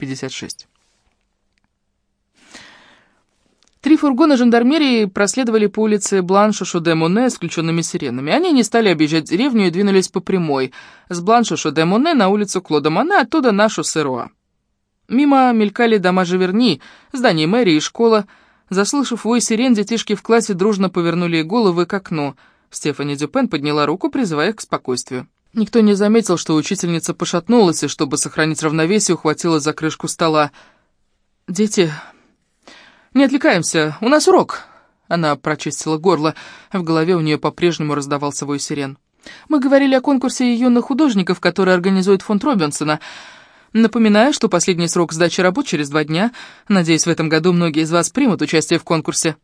56. Три фургона жандармерии проследовали по улице Бланшо-Шо-де-Моне с включенными сиренами. Они не стали объезжать деревню и двинулись по прямой, с Бланшо-Шо-де-Моне на улицу Клода-Моне, оттуда на шоссе Роа. Мимо мелькали дома Живерни, здание мэрии и школа. Заслышав вой сирен, детишки в классе дружно повернули головы к окну. Стефани Дюпен подняла руку, призывая их к спокойствию. Никто не заметил, что учительница пошатнулась и, чтобы сохранить равновесие, ухватила за крышку стола. «Дети, не отвлекаемся, у нас урок!» Она прочистила горло, в голове у нее по-прежнему раздавался вой сирен. «Мы говорили о конкурсе юных художников, который организует фонд Робинсона. Напоминаю, что последний срок сдачи работ через два дня. Надеюсь, в этом году многие из вас примут участие в конкурсе».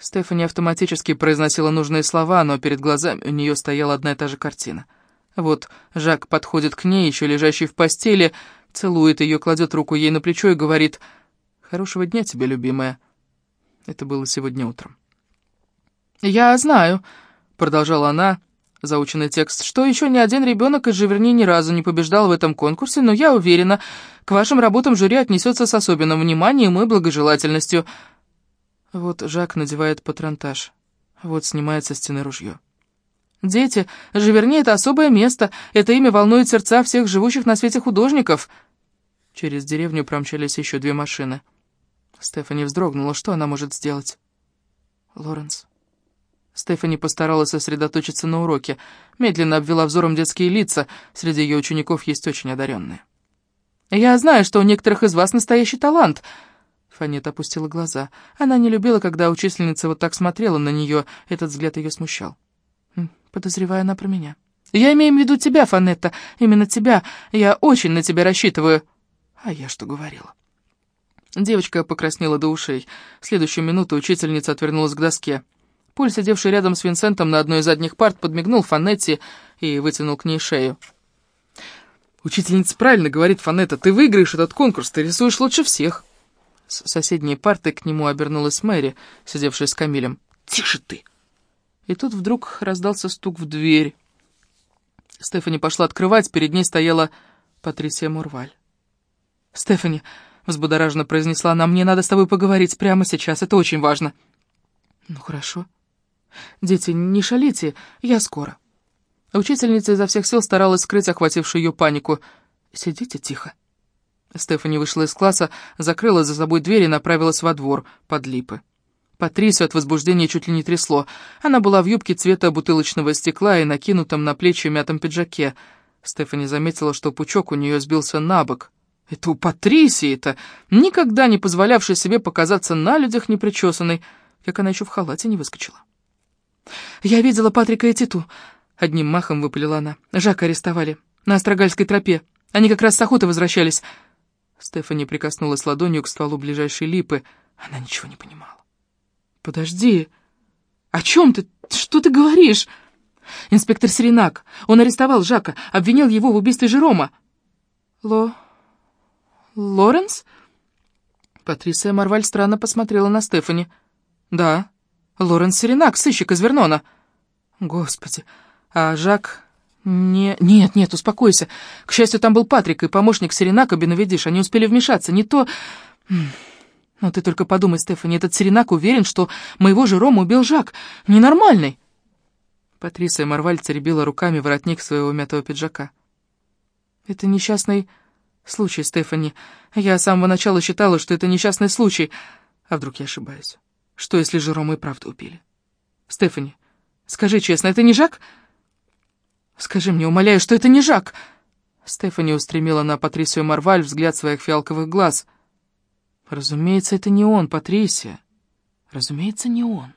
Стефани автоматически произносила нужные слова, но перед глазами у нее стояла одна и та же картина. Вот Жак подходит к ней, еще лежащий в постели, целует ее, кладет руку ей на плечо и говорит «Хорошего дня тебе, любимая». Это было сегодня утром. «Я знаю», — продолжала она, заученный текст, «что еще ни один ребенок из Живерни ни разу не побеждал в этом конкурсе, но я уверена, к вашим работам жюри отнесется с особенным вниманием и благожелательностью». Вот Жак надевает патронтаж. Вот снимает со стены ружье. «Дети, Живерни — это особое место. Это имя волнует сердца всех живущих на свете художников». Через деревню промчались еще две машины. Стефани вздрогнула. Что она может сделать? Лоренс. Стефани постаралась сосредоточиться на уроке. Медленно обвела взором детские лица. Среди ее учеников есть очень одаренные. «Я знаю, что у некоторых из вас настоящий талант», Фанет опустила глаза. Она не любила, когда учительница вот так смотрела на нее. Этот взгляд ее смущал. Подозревая она про меня. «Я имею в виду тебя, Фанетта. Именно тебя. Я очень на тебя рассчитываю». А я что говорила? Девочка покраснела до ушей. В следующую минуту учительница отвернулась к доске. Поль, сидевший рядом с Винсентом на одной из задних парт, подмигнул Фанетте и вытянул к ней шею. «Учительница правильно говорит, Фанетта, ты выиграешь этот конкурс, ты рисуешь лучше всех». С соседней парты к нему обернулась Мэри, сидевшая с Камилем. «Тише ты!» И тут вдруг раздался стук в дверь. Стефани пошла открывать, перед ней стояла Патрисия Мурваль. «Стефани», — взбудораженно произнесла она, — «мне надо с тобой поговорить прямо сейчас, это очень важно». «Ну, хорошо. Дети, не шалите, я скоро». Учительница изо всех сил старалась скрыть охватившую ее панику. «Сидите тихо». Стефани вышла из класса, закрыла за собой дверь и направилась во двор под липы. Патрисию от возбуждения чуть ли не трясло. Она была в юбке цвета бутылочного стекла и накинутом на плечи мятом пиджаке. Стефани заметила, что пучок у нее сбился на бок. Это у Патрисии-то, никогда не позволявшей себе показаться на людях непричесанной, как она еще в халате не выскочила. «Я видела Патрика и Титу», — одним махом выпалила она. «Жака арестовали. На Острогальской тропе. Они как раз с охоты возвращались». Стефани прикоснулась ладонью к стволу ближайшей липы. Она ничего не понимала. «Подожди. О чем ты? Что ты говоришь?» «Инспектор Серенак. Он арестовал Жака, обвинил его в убийстве Жерома». «Ло... Лоренс?» Патрисия Марваль странно посмотрела на Стефани. «Да, Лоренс Серенак, сыщик из Вернона». «Господи, а Жак «Не, нет, нет, успокойся. К счастью, там был Патрик и помощник Серенака Беновидиш. Они успели вмешаться. Не то... Ну ты только подумай, Стефани, этот Серенак уверен, что моего же Рома убил Жак. Ненормальный!» Патрисия Марваль теребила руками воротник своего мятого пиджака. «Это несчастный случай, Стефани. Я с самого начала считала, что это несчастный случай. А вдруг я ошибаюсь? Что, если же Рома и правда убили? Стефани, скажи честно, это не Жак?» Скажи мне, умоляю, что это не Жак!» Стефани устремила на Патрисию Марваль взгляд своих фиалковых глаз. «Разумеется, это не он, Патрисия. Разумеется, не он».